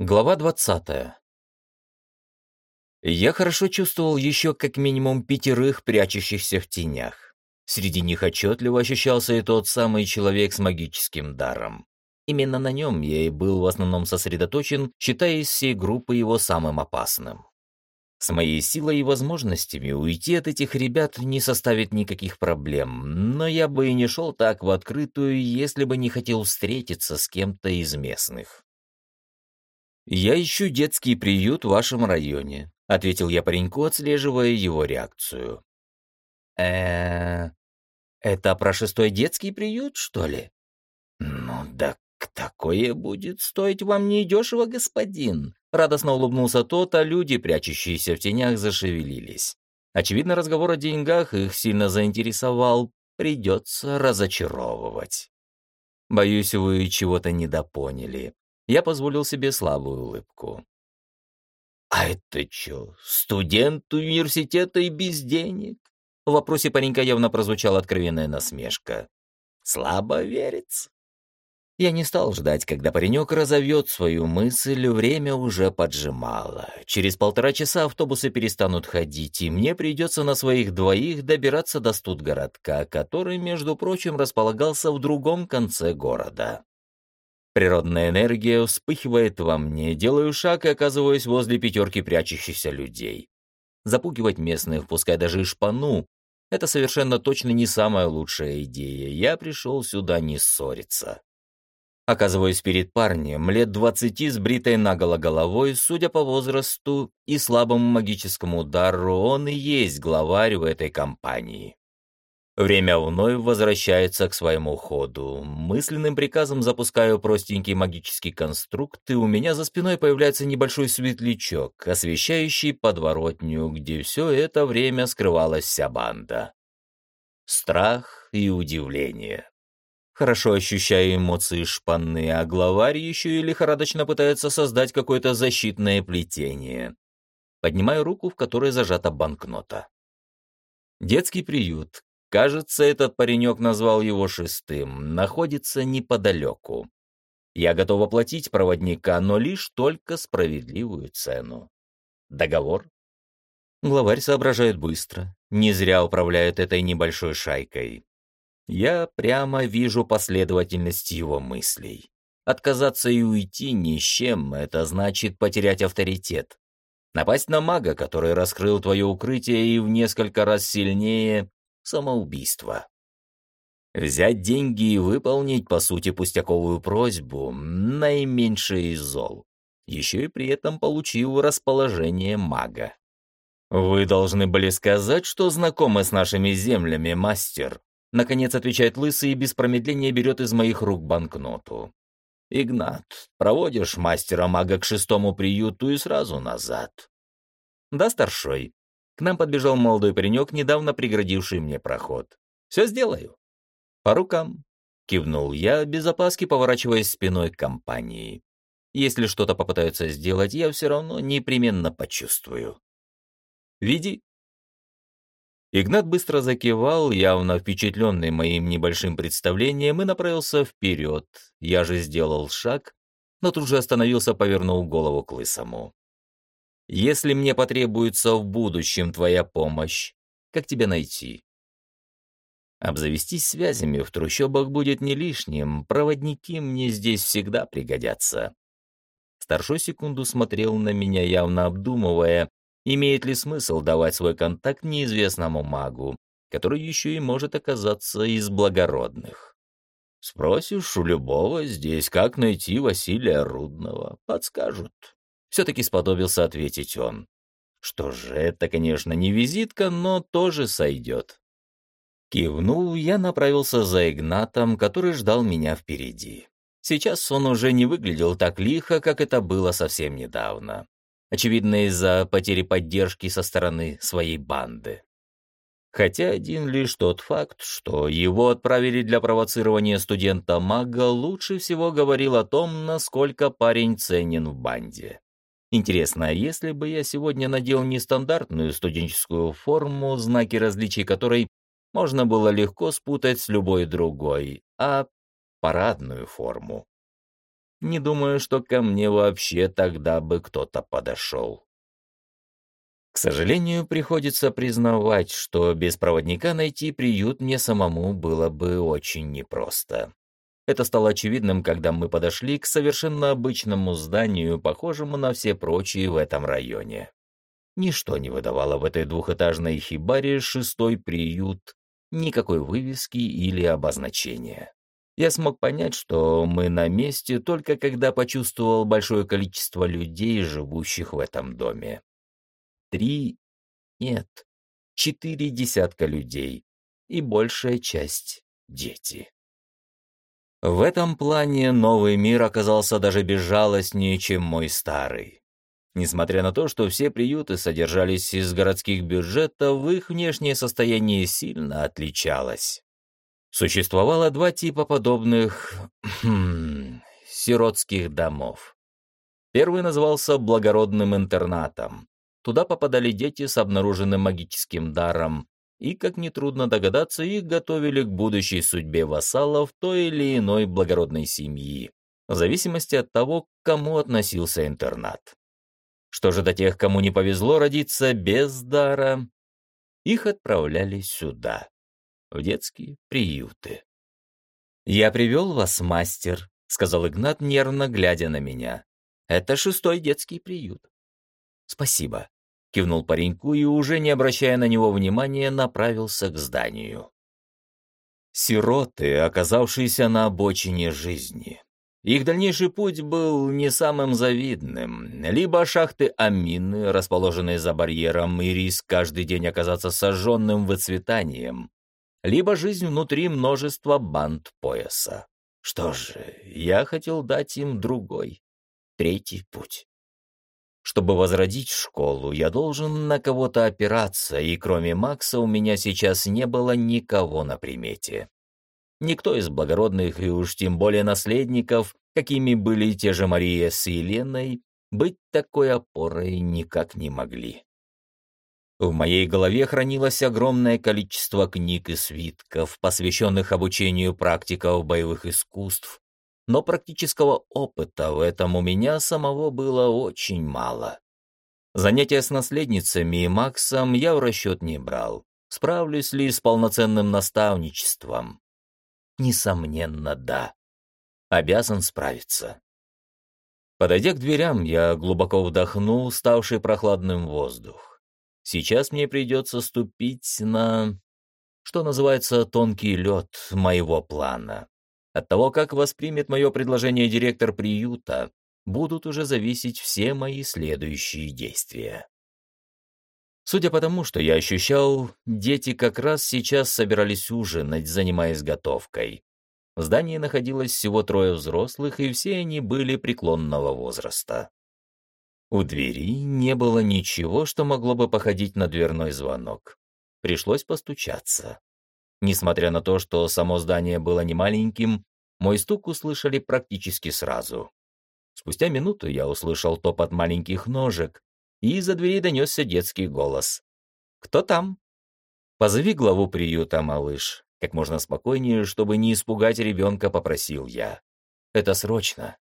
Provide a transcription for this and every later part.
Глава 20. Я хорошо чувствовал еще как минимум пятерых, прячущихся в тенях. Среди них отчетливо ощущался и тот самый человек с магическим даром. Именно на нем я и был в основном сосредоточен, считая из всей группы его самым опасным. С моей силой и возможностями уйти от этих ребят не составит никаких проблем, но я бы и не шел так в открытую, если бы не хотел встретиться с кем-то из местных. «Я ищу детский приют в вашем районе», — ответил я пареньку, отслеживая его реакцию. э это про шестой детский приют, что ли?» «Ну да такое будет стоить вам недешево, господин», — радостно улыбнулся тот, а люди, прячущиеся в тенях, зашевелились. Очевидно, разговор о деньгах их сильно заинтересовал, придется разочаровывать. «Боюсь, вы чего-то недопоняли», я позволил себе слабую улыбку. «А это чё, студент университета и без денег?» В вопросе паренька явно прозвучала откровенная насмешка. «Слабо верится». Я не стал ждать, когда паренек разовьет свою мысль, время уже поджимало. Через полтора часа автобусы перестанут ходить, и мне придется на своих двоих добираться до студгородка, который, между прочим, располагался в другом конце города. Природная энергия вспыхивает во мне, делаю шаг и оказываюсь возле пятерки прячущихся людей. Запугивать местных, пускай даже и шпану, это совершенно точно не самая лучшая идея. Я пришел сюда не ссориться. Оказываюсь перед парнем, лет двадцати с бритой наголо головой, судя по возрасту и слабому магическому удару, он и есть главарь в этой компании. Время вновь возвращается к своему ходу. Мысленным приказом запускаю простенький магический конструкт, и у меня за спиной появляется небольшой светлячок, освещающий подворотню, где все это время скрывалась вся банда. Страх и удивление. Хорошо ощущаю эмоции шпаны, а главарь еще и лихорадочно пытается создать какое-то защитное плетение. Поднимаю руку, в которой зажата банкнота. Детский приют, Кажется, этот паренек назвал его шестым, находится неподалеку. Я готов оплатить проводника, но лишь только справедливую цену. Договор? Главарь соображает быстро, не зря управляет этой небольшой шайкой. Я прямо вижу последовательность его мыслей. Отказаться и уйти ни с чем — это значит потерять авторитет. Напасть на мага, который раскрыл твое укрытие и в несколько раз сильнее, самоубийство. Взять деньги и выполнить, по сути, пустяковую просьбу — наименьшее из зол. Еще и при этом получил расположение мага. «Вы должны были сказать, что знакомы с нашими землями, мастер», Наконец отвечает Лысый и без промедления берет из моих рук банкноту. «Игнат, проводишь мастера-мага к шестому приюту и сразу назад». «Да, старшой», к нам подбежал молодой паренек, недавно преградивший мне проход. «Все сделаю». «По рукам», — кивнул я, без опаски поворачиваясь спиной к компании. «Если что-то попытаются сделать, я все равно непременно почувствую». «Веди». Игнат быстро закивал, явно впечатленный моим небольшим представлением, и направился вперед. Я же сделал шаг, но тут же остановился, повернул голову к лысому. Если мне потребуется в будущем твоя помощь, как тебя найти? Обзавестись связями в трущобах будет не лишним, проводники мне здесь всегда пригодятся. Старшой секунду смотрел на меня, явно обдумывая, имеет ли смысл давать свой контакт неизвестному магу, который еще и может оказаться из благородных. Спросишь у любого здесь, как найти Василия Рудного, подскажут. Все-таки сподобился ответить он. Что же, это, конечно, не визитка, но тоже сойдет. Кивнул, я направился за Игнатом, который ждал меня впереди. Сейчас он уже не выглядел так лихо, как это было совсем недавно. Очевидно, из-за потери поддержки со стороны своей банды. Хотя один лишь тот факт, что его отправили для провоцирования студента-мага, лучше всего говорил о том, насколько парень ценен в банде. Интересно, а если бы я сегодня надел нестандартную студенческую форму, знаки различий которой можно было легко спутать с любой другой, а парадную форму? Не думаю, что ко мне вообще тогда бы кто-то подошел. К сожалению, приходится признавать, что без проводника найти приют мне самому было бы очень непросто. Это стало очевидным, когда мы подошли к совершенно обычному зданию, похожему на все прочие в этом районе. Ничто не выдавало в этой двухэтажной хибаре шестой приют, никакой вывески или обозначения. Я смог понять, что мы на месте только когда почувствовал большое количество людей, живущих в этом доме. Три, нет, четыре десятка людей, и большая часть — дети. В этом плане новый мир оказался даже безжалостнее, чем мой старый. Несмотря на то, что все приюты содержались из городских бюджетов, их внешнее состояние сильно отличалось. Существовало два типа подобных сиротских домов. Первый назывался благородным интернатом. Туда попадали дети с обнаруженным магическим даром, и, как нетрудно догадаться, их готовили к будущей судьбе вассалов той или иной благородной семьи, в зависимости от того, к кому относился интернат. Что же до тех, кому не повезло родиться без дара, их отправляли сюда, в детские приюты. «Я привел вас, мастер», — сказал Игнат, нервно глядя на меня. «Это шестой детский приют». «Спасибо», кивнул пареньку и, уже не обращая на него внимания, направился к зданию. Сироты, оказавшиеся на обочине жизни. Их дальнейший путь был не самым завидным. Либо шахты Амины, расположенные за барьером, и риск каждый день оказаться сожженным выцветанием, либо жизнь внутри множества банд пояса. Что же, я хотел дать им другой, третий путь. Чтобы возродить школу, я должен на кого-то опираться, и кроме Макса у меня сейчас не было никого на примете. Никто из благородных и уж тем более наследников, какими были те же Мария с Еленой, быть такой опорой никак не могли. В моей голове хранилось огромное количество книг и свитков, посвященных обучению практиков боевых искусств, но практического опыта в этом у меня самого было очень мало. Занятия с наследницами и Максом я в расчет не брал. Справлюсь ли с полноценным наставничеством? Несомненно, да. Обязан справиться. Подойдя к дверям, я глубоко вдохнул ставший прохладным воздух. Сейчас мне придется ступить на, что называется, тонкий лед моего плана. От того, как воспримет мое предложение директор приюта, будут уже зависеть все мои следующие действия. Судя по тому, что я ощущал, дети как раз сейчас собирались ужинать, занимаясь готовкой. В здании находилось всего трое взрослых, и все они были преклонного возраста. У двери не было ничего, что могло бы походить на дверной звонок. Пришлось постучаться. Несмотря на то, что само здание было немаленьким, мой стук услышали практически сразу. Спустя минуту я услышал топот маленьких ножек, и из-за двери донесся детский голос. «Кто там?» «Позови главу приюта, малыш», как можно спокойнее, чтобы не испугать ребенка, попросил я. «Это срочно».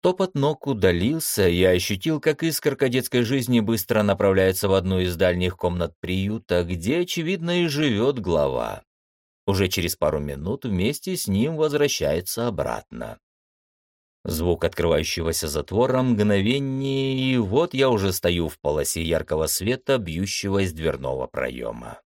Топот ног удалился, я ощутил, как искорка детской жизни быстро направляется в одну из дальних комнат приюта, где, очевидно, и живет глава. Уже через пару минут вместе с ним возвращается обратно. Звук открывающегося затвора мгновение, и вот я уже стою в полосе яркого света, бьющего из дверного проема.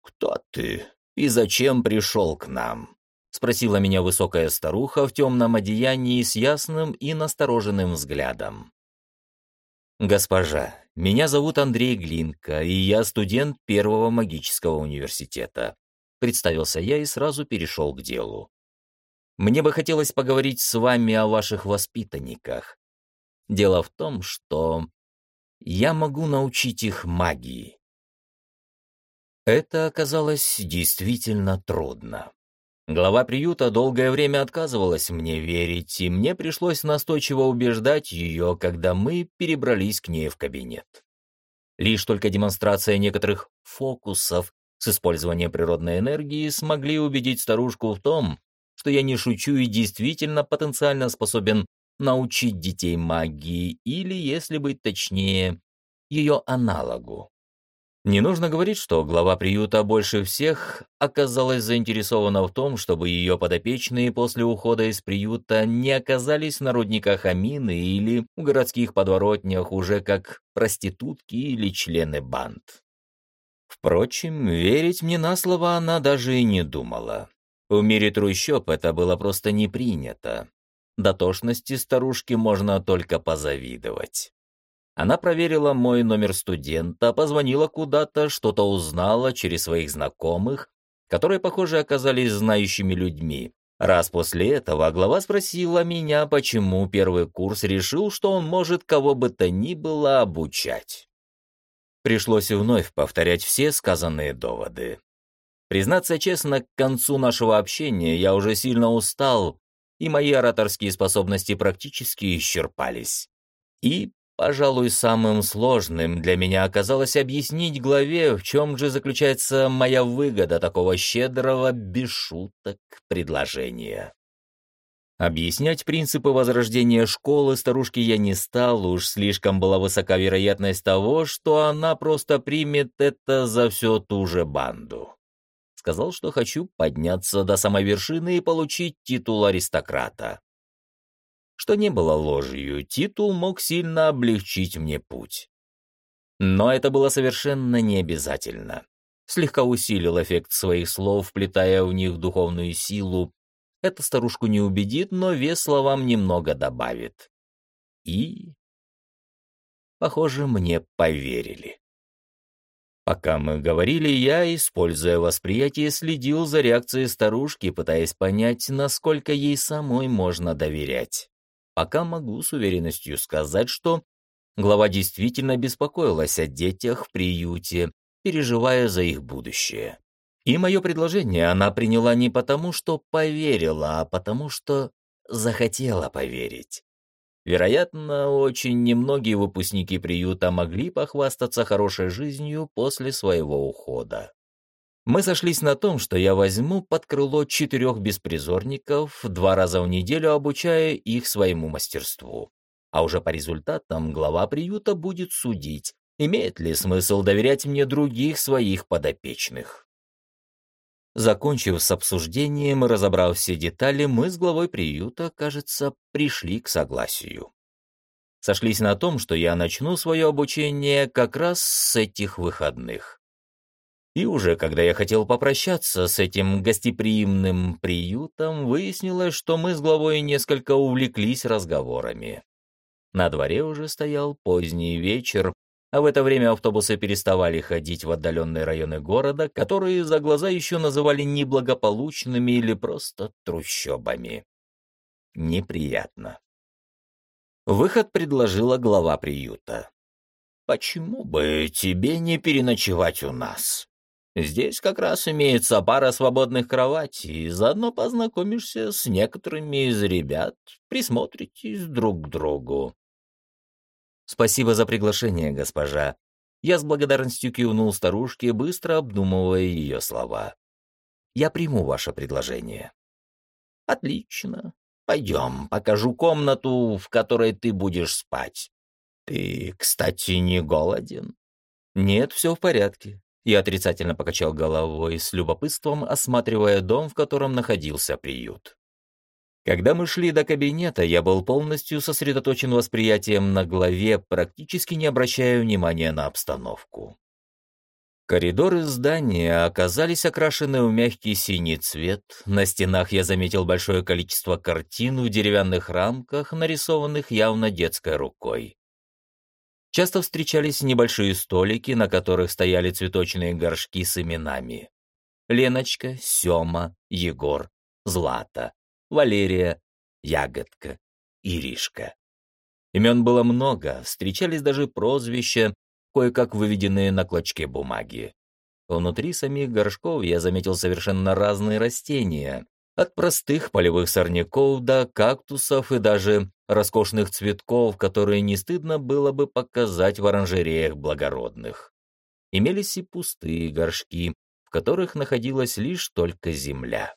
«Кто ты и зачем пришел к нам?» — спросила меня высокая старуха в темном одеянии с ясным и настороженным взглядом. «Госпожа, меня зовут Андрей Глинка, и я студент Первого магического университета», — представился я и сразу перешел к делу. «Мне бы хотелось поговорить с вами о ваших воспитанниках. Дело в том, что я могу научить их магии». Это оказалось действительно трудно. Глава приюта долгое время отказывалась мне верить, и мне пришлось настойчиво убеждать ее, когда мы перебрались к ней в кабинет. Лишь только демонстрация некоторых фокусов с использованием природной энергии смогли убедить старушку в том, что я не шучу и действительно потенциально способен научить детей магии или, если быть точнее, ее аналогу. Не нужно говорить, что глава приюта больше всех оказалась заинтересована в том, чтобы ее подопечные после ухода из приюта не оказались на рудниках Амины или в городских подворотнях уже как проститутки или члены банд. Впрочем, верить мне на слово она даже и не думала. В мире трущоб это было просто не принято. Дотошности старушки можно только позавидовать. Она проверила мой номер студента, позвонила куда-то, что-то узнала через своих знакомых, которые, похоже, оказались знающими людьми. Раз после этого глава спросила меня, почему первый курс решил, что он может кого бы то ни было обучать. Пришлось вновь повторять все сказанные доводы. Признаться честно, к концу нашего общения я уже сильно устал, и мои ораторские способности практически исчерпались. И Пожалуй, самым сложным для меня оказалось объяснить главе, в чем же заключается моя выгода такого щедрого, без шуток, предложения. Объяснять принципы возрождения школы старушки я не стал, уж слишком была высока вероятность того, что она просто примет это за всю ту же банду. Сказал, что хочу подняться до самой вершины и получить титул аристократа что не было ложью, титул мог сильно облегчить мне путь. Но это было совершенно не обязательно. Слегка усилил эффект своих слов, вплетая в них духовную силу. Это старушку не убедит, но вес словам немного добавит. И... Похоже, мне поверили. Пока мы говорили, я, используя восприятие, следил за реакцией старушки, пытаясь понять, насколько ей самой можно доверять. Пока могу с уверенностью сказать, что глава действительно беспокоилась о детях в приюте, переживая за их будущее. И мое предложение она приняла не потому, что поверила, а потому, что захотела поверить. Вероятно, очень немногие выпускники приюта могли похвастаться хорошей жизнью после своего ухода. Мы сошлись на том, что я возьму под крыло четырех беспризорников, два раза в неделю обучая их своему мастерству. А уже по результатам глава приюта будет судить, имеет ли смысл доверять мне других своих подопечных. Закончив с обсуждением и разобрав все детали, мы с главой приюта, кажется, пришли к согласию. Сошлись на том, что я начну свое обучение как раз с этих выходных. И уже когда я хотел попрощаться с этим гостеприимным приютом, выяснилось, что мы с главой несколько увлеклись разговорами. На дворе уже стоял поздний вечер, а в это время автобусы переставали ходить в отдаленные районы города, которые за глаза еще называли неблагополучными или просто трущобами. Неприятно. Выход предложила глава приюта. «Почему бы тебе не переночевать у нас?» Здесь как раз имеется пара свободных кроватей, и заодно познакомишься с некоторыми из ребят, присмотритесь друг к другу. Спасибо за приглашение, госпожа. Я с благодарностью кивнул старушке, быстро обдумывая ее слова. Я приму ваше предложение. Отлично. Пойдем, покажу комнату, в которой ты будешь спать. Ты, кстати, не голоден? Нет, все в порядке. Я отрицательно покачал головой, с любопытством осматривая дом, в котором находился приют. Когда мы шли до кабинета, я был полностью сосредоточен восприятием на главе, практически не обращая внимания на обстановку. Коридоры здания оказались окрашены в мягкий синий цвет. На стенах я заметил большое количество картин в деревянных рамках, нарисованных явно детской рукой. Часто встречались небольшие столики, на которых стояли цветочные горшки с именами. Леночка, Сёма, Егор, Злата, Валерия, Ягодка, Иришка. Имен было много, встречались даже прозвища, кое-как выведенные на клочке бумаги. Внутри самих горшков я заметил совершенно разные растения, от простых полевых сорняков до кактусов и даже роскошных цветков, которые не стыдно было бы показать в оранжереях благородных. Имелись и пустые горшки, в которых находилась лишь только земля.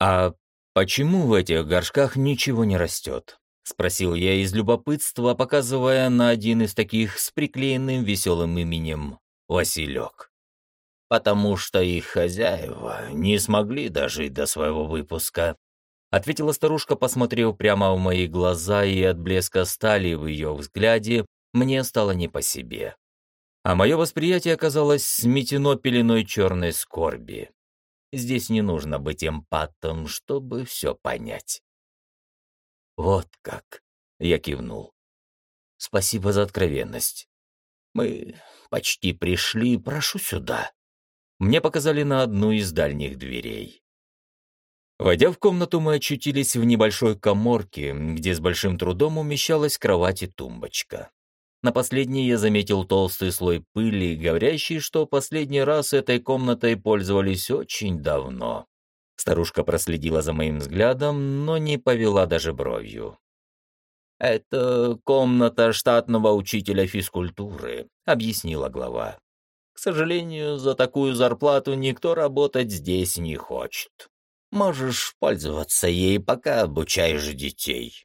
«А «Почему в этих горшках ничего не растет?» — спросил я из любопытства, показывая на один из таких с приклеенным веселым именем Василек. «Потому что их хозяева не смогли дожить до своего выпуска», — ответила старушка, посмотрев прямо в мои глаза, и от блеска стали в ее взгляде мне стало не по себе. А мое восприятие оказалось сметено пеленой черной скорби. Здесь не нужно быть эмпатом, чтобы все понять. «Вот как!» — я кивнул. «Спасибо за откровенность. Мы почти пришли, прошу сюда». Мне показали на одну из дальних дверей. Войдя в комнату, мы очутились в небольшой коморке, где с большим трудом умещалась кровать и тумбочка. На последней я заметил толстый слой пыли, говорящий, что последний раз этой комнатой пользовались очень давно. Старушка проследила за моим взглядом, но не повела даже бровью. «Это комната штатного учителя физкультуры», — объяснила глава. «К сожалению, за такую зарплату никто работать здесь не хочет. Можешь пользоваться ей, пока обучаешь детей.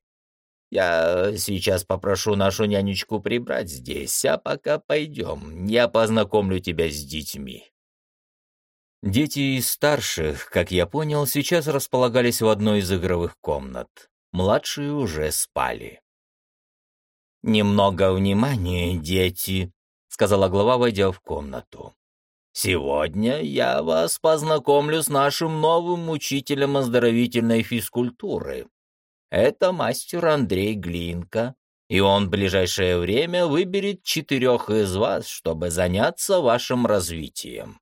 Я сейчас попрошу нашу нянечку прибрать здесь, а пока пойдем, я познакомлю тебя с детьми». Дети из старших, как я понял, сейчас располагались в одной из игровых комнат. Младшие уже спали. «Немного внимания, дети», — сказала глава, войдя в комнату. «Сегодня я вас познакомлю с нашим новым учителем оздоровительной физкультуры, это мастер Андрей Глинка, и он в ближайшее время выберет четырех из вас, чтобы заняться вашим развитием.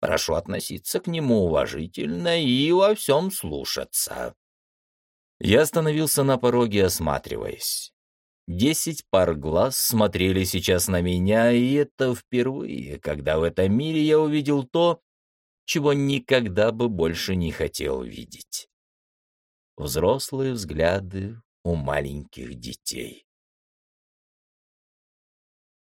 Прошу относиться к нему уважительно и во всем слушаться». Я остановился на пороге, осматриваясь. Десять пар глаз смотрели сейчас на меня, и это впервые, когда в этом мире я увидел то, чего никогда бы больше не хотел видеть взрослые взгляды у маленьких детей.